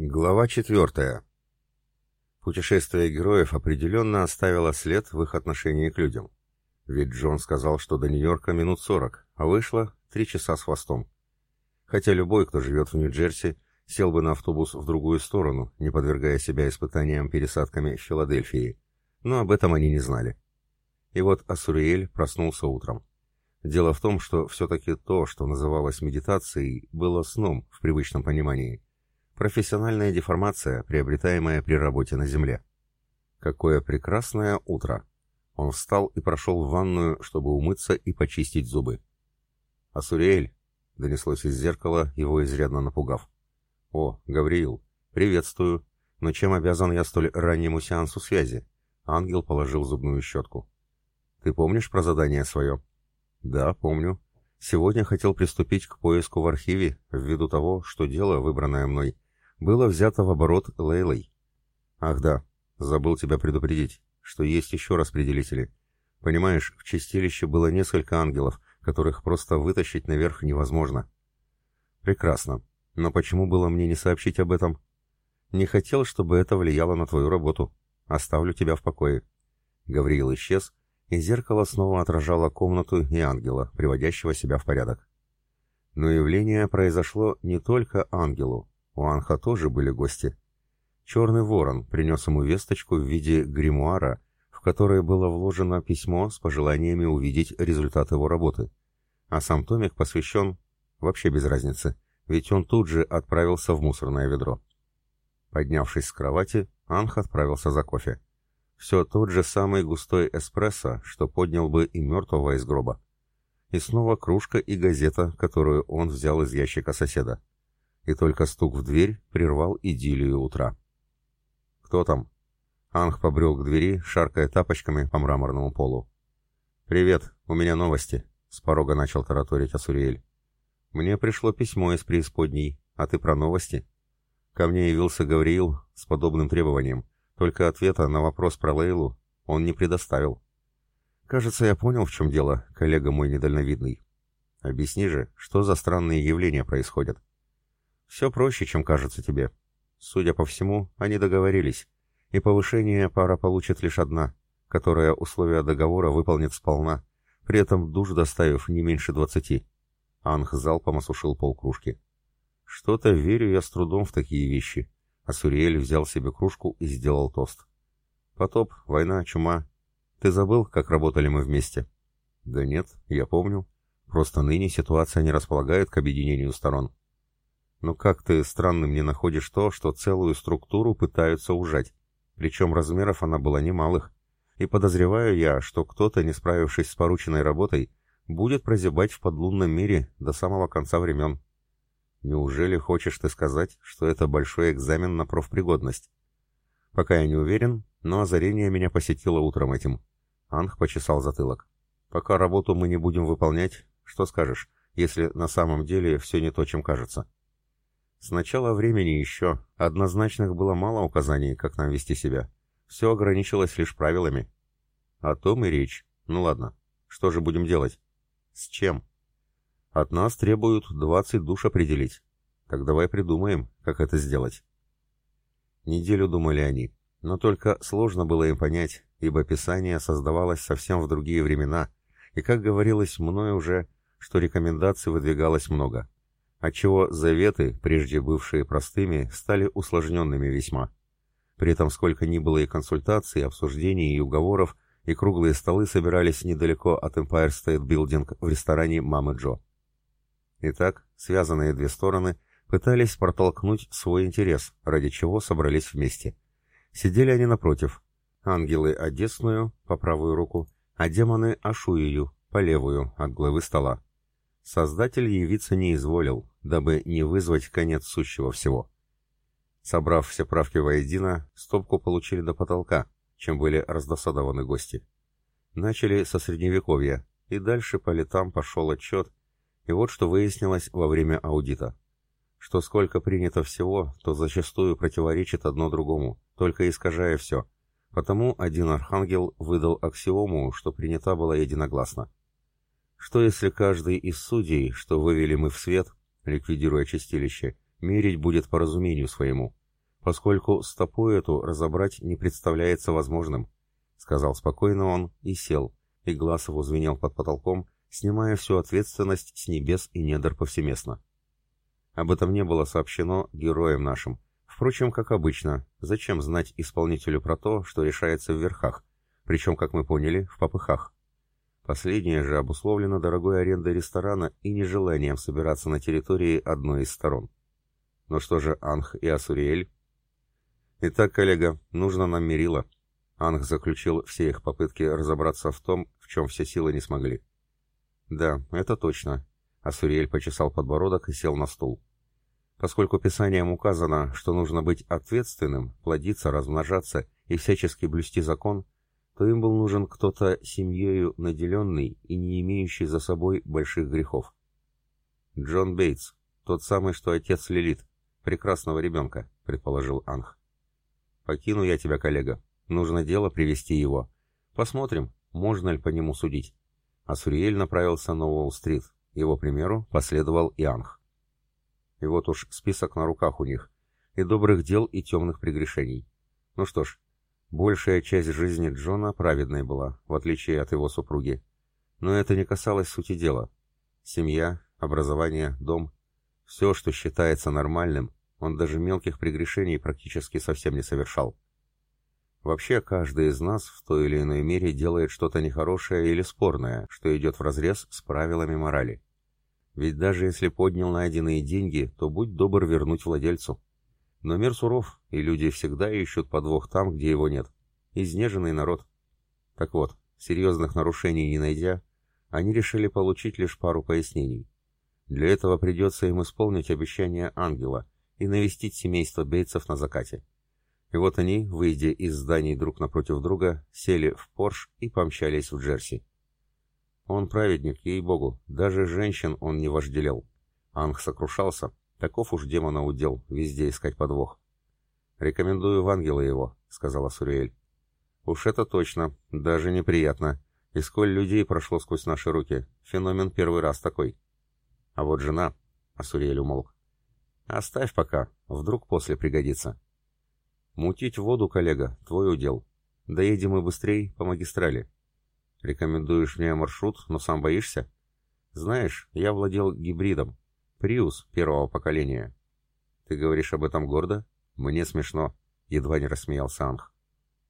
Глава четвертая. Путешествие героев определенно оставило след в их отношении к людям. Ведь Джон сказал, что до Нью-Йорка минут сорок, а вышло три часа с хвостом. Хотя любой, кто живет в Нью-Джерси, сел бы на автобус в другую сторону, не подвергая себя испытаниям пересадками в Филадельфии. Но об этом они не знали. И вот Асуриэль проснулся утром. Дело в том, что все-таки то, что называлось медитацией, было сном в привычном понимании – Профессиональная деформация, приобретаемая при работе на земле. Какое прекрасное утро! Он встал и прошел в ванную, чтобы умыться и почистить зубы. «Асуриэль!» — донеслось из зеркала, его изрядно напугав. «О, Гавриил! Приветствую! Но чем обязан я столь раннему сеансу связи?» Ангел положил зубную щетку. «Ты помнишь про задание свое?» «Да, помню. Сегодня хотел приступить к поиску в архиве, ввиду того, что дело, выбранное мной, было взято в оборот Лейлой. Ах да, забыл тебя предупредить, что есть еще распределители. Понимаешь, в чистилище было несколько ангелов, которых просто вытащить наверх невозможно. Прекрасно. Но почему было мне не сообщить об этом? Не хотел, чтобы это влияло на твою работу. Оставлю тебя в покое. Гавриил исчез, и зеркало снова отражало комнату и ангела, приводящего себя в порядок. Но явление произошло не только ангелу, у Анха тоже были гости. Черный ворон принес ему весточку в виде гримуара, в которое было вложено письмо с пожеланиями увидеть результат его работы. А сам томик посвящен вообще без разницы, ведь он тут же отправился в мусорное ведро. Поднявшись с кровати, Анх отправился за кофе. Все тот же самый густой эспрессо, что поднял бы и мертвого из гроба. И снова кружка и газета, которую он взял из ящика соседа и только стук в дверь прервал идиллию утра. «Кто там?» Анг побрел к двери, шаркая тапочками по мраморному полу. «Привет, у меня новости», — с порога начал тараторить Асуриэль. «Мне пришло письмо из преисподней, а ты про новости?» Ко мне явился Гавриил с подобным требованием, только ответа на вопрос про Лейлу он не предоставил. «Кажется, я понял, в чем дело, коллега мой недальновидный. Объясни же, что за странные явления происходят?» Все проще, чем кажется тебе. Судя по всему, они договорились, и повышение пара получит лишь одна, которая условия договора выполнит сполна, при этом душ доставив не меньше двадцати. Анх залпом осушил полкружки. Что-то верю я с трудом в такие вещи. А Суриэль взял себе кружку и сделал тост. Потоп, война, чума. Ты забыл, как работали мы вместе? Да нет, я помню. Просто ныне ситуация не располагает к объединению сторон. Но как ты странным не находишь то, что целую структуру пытаются ужать? Причем размеров она была немалых. И подозреваю я, что кто-то, не справившись с порученной работой, будет прозябать в подлунном мире до самого конца времен. Неужели хочешь ты сказать, что это большой экзамен на профпригодность? Пока я не уверен, но озарение меня посетило утром этим. Анх почесал затылок. Пока работу мы не будем выполнять, что скажешь, если на самом деле все не то, чем кажется? С начала времени еще однозначных было мало указаний, как нам вести себя. Все ограничилось лишь правилами. О том и речь. Ну ладно, что же будем делать? С чем? От нас требуют 20 душ определить. Так давай придумаем, как это сделать. Неделю думали они, но только сложно было им понять, ибо Писание создавалось совсем в другие времена, и, как говорилось мной уже, что рекомендаций выдвигалось много отчего заветы, прежде бывшие простыми, стали усложненными весьма. При этом сколько ни было и консультаций, обсуждений и уговоров, и круглые столы собирались недалеко от Empire State Building в ресторане «Мамы Джо». Итак, связанные две стороны пытались протолкнуть свой интерес, ради чего собрались вместе. Сидели они напротив. Ангелы Одесную, по правую руку, а демоны Ашуию, по левую, от главы стола. Создатель явиться не изволил, дабы не вызвать конец сущего всего. Собрав все правки воедино, стопку получили до потолка, чем были раздосадованы гости. Начали со средневековья, и дальше по летам пошел отчет, и вот что выяснилось во время аудита. Что сколько принято всего, то зачастую противоречит одно другому, только искажая все. Потому один архангел выдал аксиому, что принята была единогласно. Что если каждый из судей, что вывели мы в свет, ликвидируя чистилище, мерить будет по разумению своему? поскольку стопу эту разобрать не представляется возможным», — сказал спокойно он и сел, и глаз его звенел под потолком, снимая всю ответственность с небес и недр повсеместно. Об этом не было сообщено героям нашим. Впрочем, как обычно, зачем знать исполнителю про то, что решается в верхах, причем, как мы поняли, в попыхах. Последнее же обусловлено дорогой арендой ресторана и нежеланием собираться на территории одной из сторон. Ну что же, Анх и Асуриэль? Итак, коллега, нужно нам мерило. Анх заключил все их попытки разобраться в том, в чем все силы не смогли. Да, это точно. Асуриэль почесал подбородок и сел на стул. Поскольку Писанием указано, что нужно быть ответственным, плодиться, размножаться и всячески блюсти закон, то им был нужен кто-то семьею наделенный и не имеющий за собой больших грехов. Джон Бейтс, тот самый, что отец Лилит, прекрасного ребенка, предположил Анх. Покину я тебя, коллега. Нужно дело привести его. Посмотрим, можно ли по нему судить. А Суриэль направился на Уолл-стрит. Его примеру последовал и Анх. И вот уж список на руках у них. И добрых дел, и темных прегрешений. Ну что ж, большая часть жизни Джона праведной была, в отличие от его супруги. Но это не касалось сути дела. Семья, образование, дом. Все, что считается нормальным, он даже мелких прегрешений практически совсем не совершал. Вообще, каждый из нас в той или иной мере делает что-то нехорошее или спорное, что идет вразрез с правилами морали. Ведь даже если поднял найденные деньги, то будь добр вернуть владельцу. Но мир суров, и люди всегда ищут подвох там, где его нет. Изнеженный народ. Так вот, серьезных нарушений не найдя, они решили получить лишь пару пояснений. Для этого придется им исполнить обещание ангела и навестить семейство бейтсов на закате. И вот они, выйдя из зданий друг напротив друга, сели в Порш и помчались в Джерси. Он праведник, ей-богу, даже женщин он не вожделел. Анг сокрушался, таков уж демона удел, везде искать подвох. «Рекомендую в ангелы его», — сказала Суриэль. «Уж это точно, даже неприятно. И сколь людей прошло сквозь наши руки. Феномен первый раз такой». «А вот жена», — Асуриэль умолк. «Оставь пока, вдруг после пригодится». «Мутить воду, коллега, твой удел. Доедем мы быстрее по магистрали. Рекомендуешь мне маршрут, но сам боишься? Знаешь, я владел гибридом. Приус первого поколения. Ты говоришь об этом гордо? Мне смешно. Едва не рассмеялся Анх.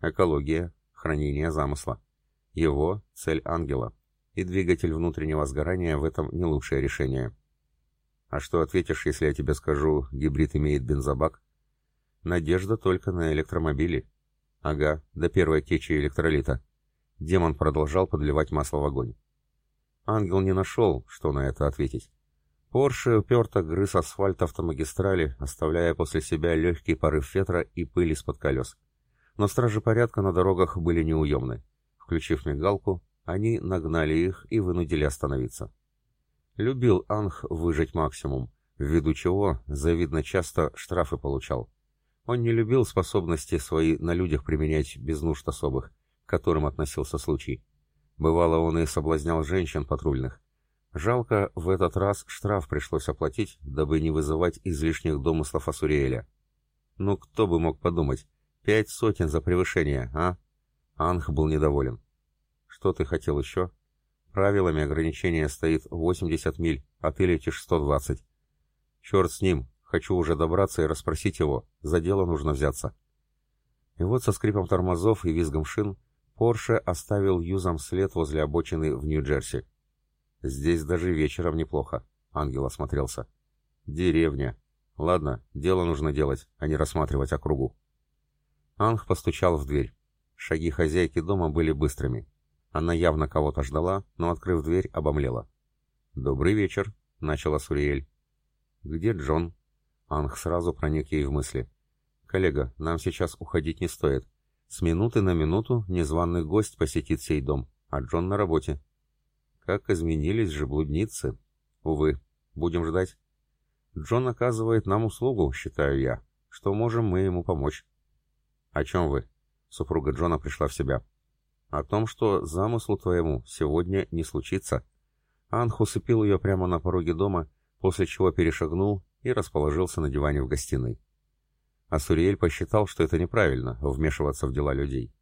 Экология, хранение замысла. Его — цель ангела. И двигатель внутреннего сгорания в этом не лучшее решение. А что ответишь, если я тебе скажу, гибрид имеет бензобак? Надежда только на электромобили. Ага, до первой течи электролита. Демон продолжал подливать масло в огонь. Ангел не нашел, что на это ответить. Порше уперто грыз асфальт автомагистрали, оставляя после себя легкий порыв ветра и пыль из-под колес. Но стражи порядка на дорогах были неуемны. Включив мигалку, они нагнали их и вынудили остановиться. Любил Анх выжить максимум, ввиду чего завидно часто штрафы получал. Он не любил способности свои на людях применять без нужд особых, к которым относился случай. Бывало, он и соблазнял женщин патрульных. Жалко, в этот раз штраф пришлось оплатить, дабы не вызывать излишних домыслов Асуриэля. Ну, кто бы мог подумать, пять сотен за превышение, а? Анх был недоволен. Что ты хотел еще? Правилами ограничения стоит 80 миль, а ты летишь 120. Черт с ним, Хочу уже добраться и расспросить его. За дело нужно взяться. И вот со скрипом тормозов и визгом шин Порше оставил юзом след возле обочины в Нью-Джерси. Здесь даже вечером неплохо. Ангел осмотрелся. Деревня. Ладно, дело нужно делать, а не рассматривать округу. Анг постучал в дверь. Шаги хозяйки дома были быстрыми. Она явно кого-то ждала, но, открыв дверь, обомлела. «Добрый вечер», — начала Суриэль. «Где Джон?» Анг сразу проник ей в мысли. «Коллега, нам сейчас уходить не стоит. С минуты на минуту незваный гость посетит сей дом, а Джон на работе». «Как изменились же блудницы!» «Увы, будем ждать». «Джон оказывает нам услугу, считаю я, что можем мы ему помочь». «О чем вы?» Супруга Джона пришла в себя. «О том, что замыслу твоему сегодня не случится». Анх усыпил ее прямо на пороге дома, после чего перешагнул и расположился на диване в гостиной. А Суриэль посчитал, что это неправильно — вмешиваться в дела людей.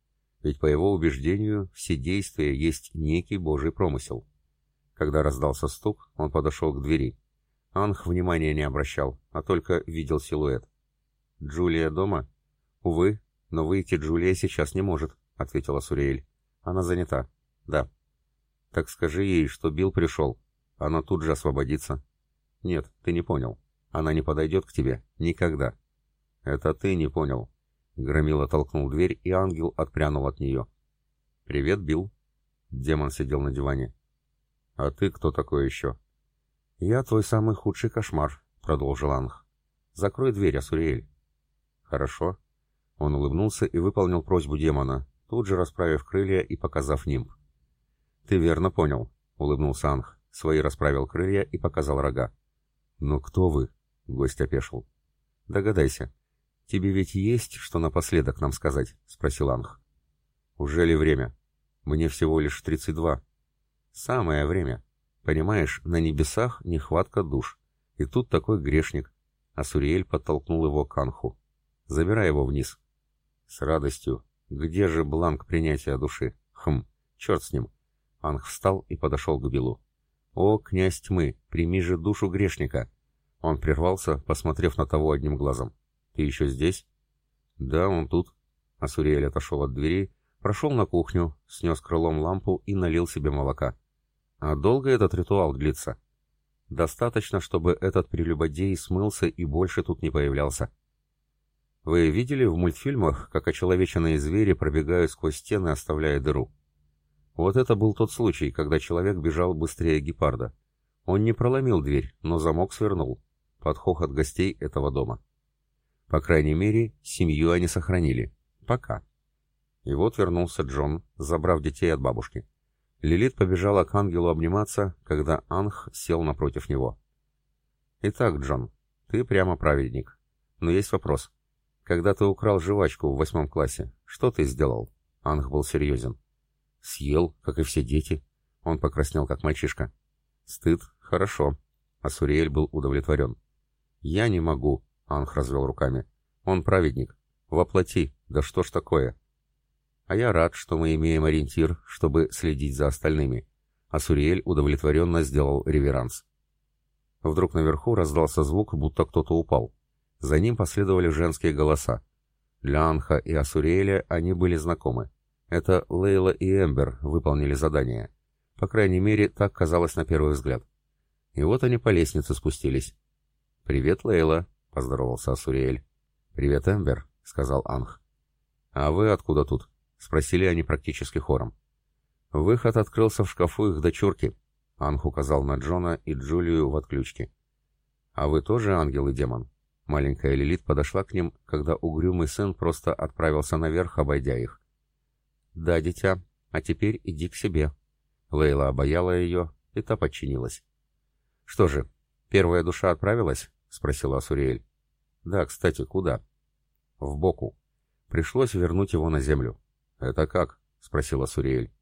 Ведь по его убеждению все действия есть некий божий промысел. Когда раздался стук, он подошел к двери. Анх внимания не обращал, а только видел силуэт. «Джулия дома?» «Увы, но выйти Джулия сейчас не может», — ответила Суриэль. «Она занята». «Да». «Так скажи ей, что Билл пришел. Она тут же освободится». «Нет, ты не понял. Она не подойдет к тебе. Никогда». «Это ты не понял». Громила толкнул дверь, и ангел отпрянул от нее. «Привет, Билл». Демон сидел на диване. «А ты кто такой еще?» «Я твой самый худший кошмар», — продолжил Анг. «Закрой дверь, Асуриэль». «Хорошо». Он улыбнулся и выполнил просьбу демона, тут же расправив крылья и показав нимб. «Ты верно понял», — улыбнулся Анг. Свои расправил крылья и показал рога. «Но кто вы?» — гость опешил. «Догадайся. Тебе ведь есть что напоследок нам сказать?» — спросил Анг. «Уже ли время? Мне всего лишь тридцать два». «Самое время. Понимаешь, на небесах нехватка душ. И тут такой грешник». А Суриэль подтолкнул его к Анху. «Забирай его вниз». «С радостью. Где же бланк принятия души? Хм, черт с ним». Анх встал и подошел к Билу. «О, князь тьмы, прими же душу грешника!» Он прервался, посмотрев на того одним глазом. «Ты еще здесь?» «Да, он тут». Асуриэль отошел от двери, прошел на кухню, снес крылом лампу и налил себе молока. «А долго этот ритуал длится?» «Достаточно, чтобы этот прелюбодей смылся и больше тут не появлялся». Вы видели в мультфильмах, как очеловеченные звери пробегают сквозь стены, оставляя дыру? Вот это был тот случай, когда человек бежал быстрее гепарда. Он не проломил дверь, но замок свернул, под хохот гостей этого дома. По крайней мере, семью они сохранили. Пока. И вот вернулся Джон, забрав детей от бабушки. Лилит побежала к ангелу обниматься, когда Анх сел напротив него. «Итак, Джон, ты прямо праведник. Но есть вопрос. Когда ты украл жвачку в восьмом классе, что ты сделал?» Анх был серьезен. Съел, как и все дети. Он покраснел, как мальчишка. Стыд, хорошо. А Суриэль был удовлетворен. Я не могу, Анх развел руками. Он праведник. Воплоти, да что ж такое? А я рад, что мы имеем ориентир, чтобы следить за остальными. А Суриэль удовлетворенно сделал реверанс. Вдруг наверху раздался звук, будто кто-то упал. За ним последовали женские голоса. Для Анха и Асуриэля они были знакомы. Это Лейла и Эмбер выполнили задание. По крайней мере, так казалось на первый взгляд. И вот они по лестнице спустились. «Привет, Лейла», — поздоровался Асуриэль. «Привет, Эмбер», — сказал Анх. «А вы откуда тут?» — спросили они практически хором. Выход открылся в шкафу их дочурки. Анх указал на Джона и Джулию в отключке. «А вы тоже ангел и демон?» Маленькая Лилит подошла к ним, когда угрюмый сын просто отправился наверх, обойдя их. «Да, дитя, а теперь иди к себе». Лейла обаяла ее, и та подчинилась. «Что же, первая душа отправилась?» — спросила Асуриэль. «Да, кстати, куда?» «В Боку. Пришлось вернуть его на землю». «Это как?» — спросила Суриэль.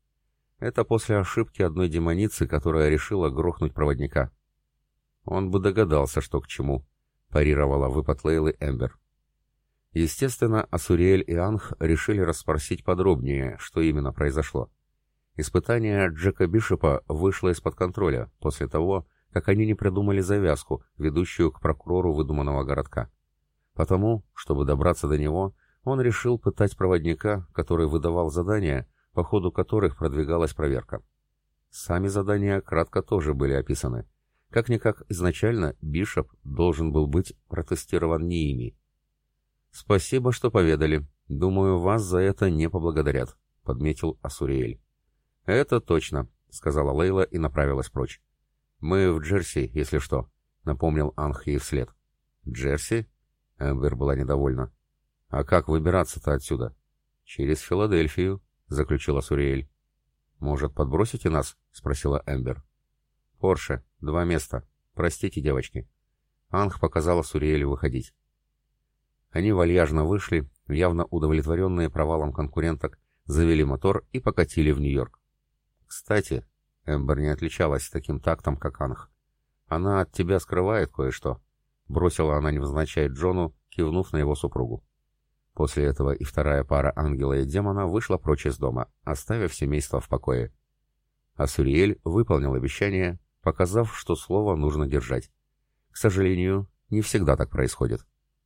«Это после ошибки одной демоницы, которая решила грохнуть проводника». «Он бы догадался, что к чему», — парировала выпад Лейлы Эмбер. Естественно, Асуриэль и Анх решили расспросить подробнее, что именно произошло. Испытание Джека Бишопа вышло из-под контроля после того, как они не придумали завязку, ведущую к прокурору выдуманного городка. Потому, чтобы добраться до него, он решил пытать проводника, который выдавал задания, по ходу которых продвигалась проверка. Сами задания кратко тоже были описаны. Как-никак изначально Бишоп должен был быть протестирован не ими, «Спасибо, что поведали. Думаю, вас за это не поблагодарят», — подметил Асуриэль. «Это точно», — сказала Лейла и направилась прочь. «Мы в Джерси, если что», — напомнил Анх ей вслед. «Джерси?» — Эмбер была недовольна. «А как выбираться-то отсюда?» «Через Филадельфию», — заключила Суриэль. «Может, подбросите нас?» — спросила Эмбер. «Порше. Два места. Простите, девочки». Анх показала Суриэлю выходить. Они вальяжно вышли, явно удовлетворенные провалом конкуренток, завели мотор и покатили в Нью-Йорк. Кстати, Эмбер не отличалась таким тактом, как Анх. Она от тебя скрывает кое-что. Бросила она невзначай Джону, кивнув на его супругу. После этого и вторая пара ангела и демона вышла прочь из дома, оставив семейство в покое. А Суриэль выполнил обещание, показав, что слово нужно держать. К сожалению, не всегда так происходит.